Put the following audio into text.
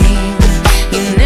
dream. You